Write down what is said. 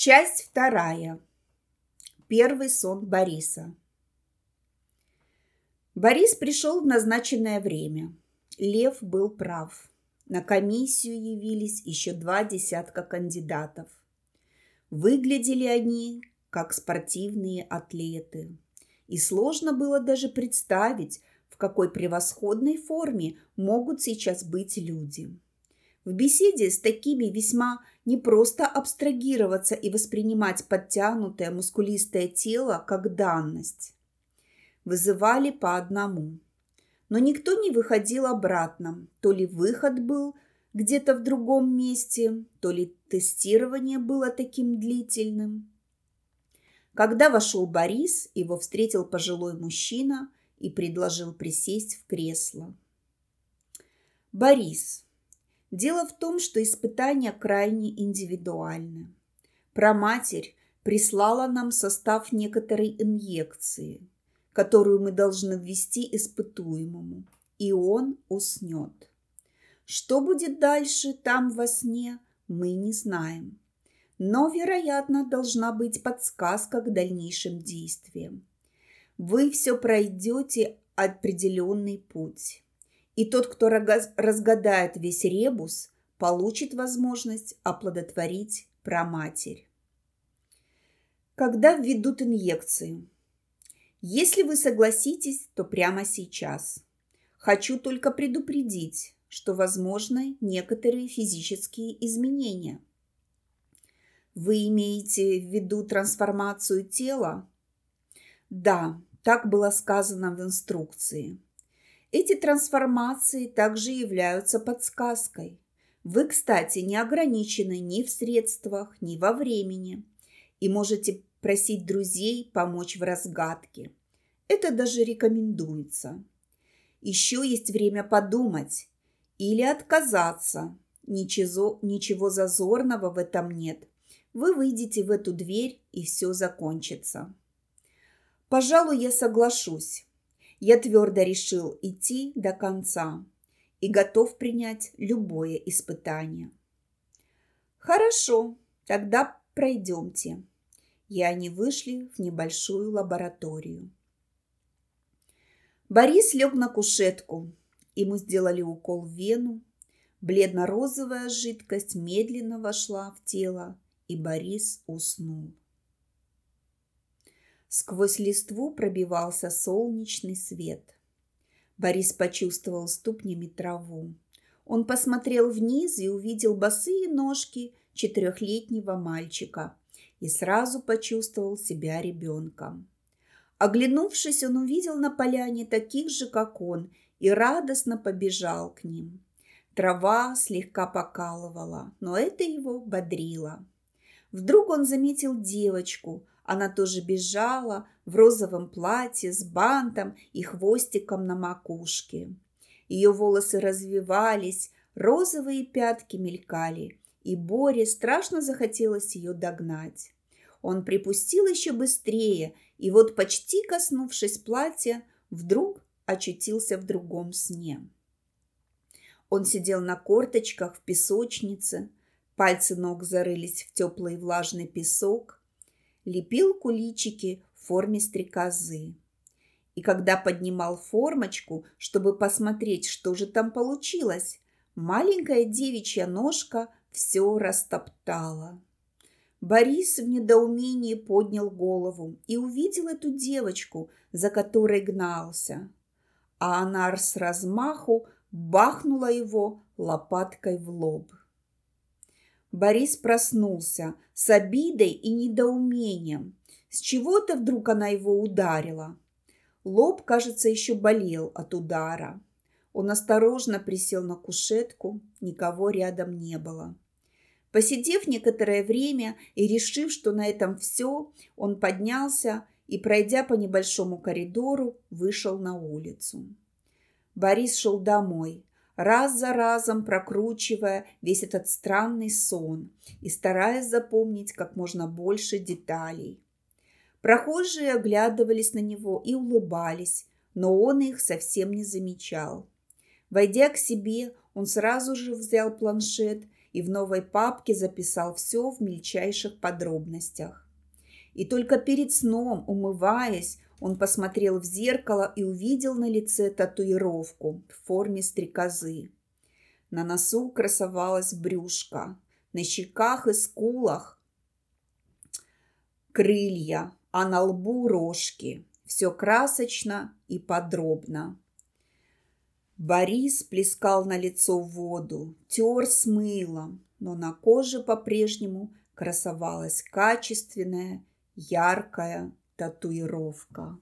Часть вторая. Первый сон Бориса. Борис пришел в назначенное время. Лев был прав. На комиссию явились еще два десятка кандидатов. Выглядели они как спортивные атлеты. И сложно было даже представить, в какой превосходной форме могут сейчас быть люди. В беседе с такими весьма не просто абстрагироваться и воспринимать подтянутое мускулистое тело как данность. Вызывали по одному. Но никто не выходил обратно. То ли выход был где-то в другом месте, то ли тестирование было таким длительным. Когда вошел Борис, его встретил пожилой мужчина и предложил присесть в кресло. «Борис, Дело в том, что испытания крайне индивидуальны. Проматерь прислала нам состав некоторой инъекции, которую мы должны ввести испытуемому, и он уснет. Что будет дальше там во сне, мы не знаем. Но, вероятно, должна быть подсказка к дальнейшим действиям. Вы все пройдете определенный путь и тот, кто разгадает весь ребус, получит возможность оплодотворить праматерь. Когда введут инъекцию? Если вы согласитесь, то прямо сейчас. Хочу только предупредить, что возможны некоторые физические изменения. Вы имеете в виду трансформацию тела? Да, так было сказано в инструкции. Эти трансформации также являются подсказкой. Вы, кстати, не ограничены ни в средствах, ни во времени и можете просить друзей помочь в разгадке. Это даже рекомендуется. Еще есть время подумать или отказаться. Ничего, ничего зазорного в этом нет. Вы выйдете в эту дверь, и все закончится. Пожалуй, я соглашусь. Я твердо решил идти до конца и готов принять любое испытание. Хорошо, тогда пройдемте. И они вышли в небольшую лабораторию. Борис лег на кушетку. Ему сделали укол в вену. Бледно-розовая жидкость медленно вошла в тело, и Борис уснул. Сквозь листву пробивался солнечный свет. Борис почувствовал ступнями траву. Он посмотрел вниз и увидел босые ножки четырехлетнего мальчика и сразу почувствовал себя ребенком. Оглянувшись, он увидел на поляне таких же, как он, и радостно побежал к ним. Трава слегка покалывала, но это его бодрило. Вдруг он заметил девочку – она тоже бежала в розовом платье с бантом и хвостиком на макушке. Ее волосы развивались, розовые пятки мелькали, и Боре страшно захотелось ее догнать. Он припустил еще быстрее, и вот почти коснувшись платья, вдруг очутился в другом сне. Он сидел на корточках в песочнице, пальцы ног зарылись в теплый влажный песок, лепил куличики в форме стрекозы. И когда поднимал формочку, чтобы посмотреть, что же там получилось, маленькая девичья ножка все растоптала. Борис в недоумении поднял голову и увидел эту девочку, за которой гнался. А она с размаху бахнула его лопаткой в лоб. Борис проснулся с обидой и недоумением. С чего-то вдруг она его ударила. Лоб, кажется, еще болел от удара. Он осторожно присел на кушетку, никого рядом не было. Посидев некоторое время и решив, что на этом все, он поднялся и, пройдя по небольшому коридору, вышел на улицу. Борис шел домой, раз за разом прокручивая весь этот странный сон и стараясь запомнить как можно больше деталей. Прохожие оглядывались на него и улыбались, но он их совсем не замечал. Войдя к себе, он сразу же взял планшет и в новой папке записал все в мельчайших подробностях. И только перед сном, умываясь, он посмотрел в зеркало и увидел на лице татуировку в форме стрекозы. На носу красовалась брюшка, на щеках и скулах крылья, а на лбу рожки. Все красочно и подробно. Борис плескал на лицо воду, тер с мылом, но на коже по-прежнему красовалась качественная, яркая татуировка.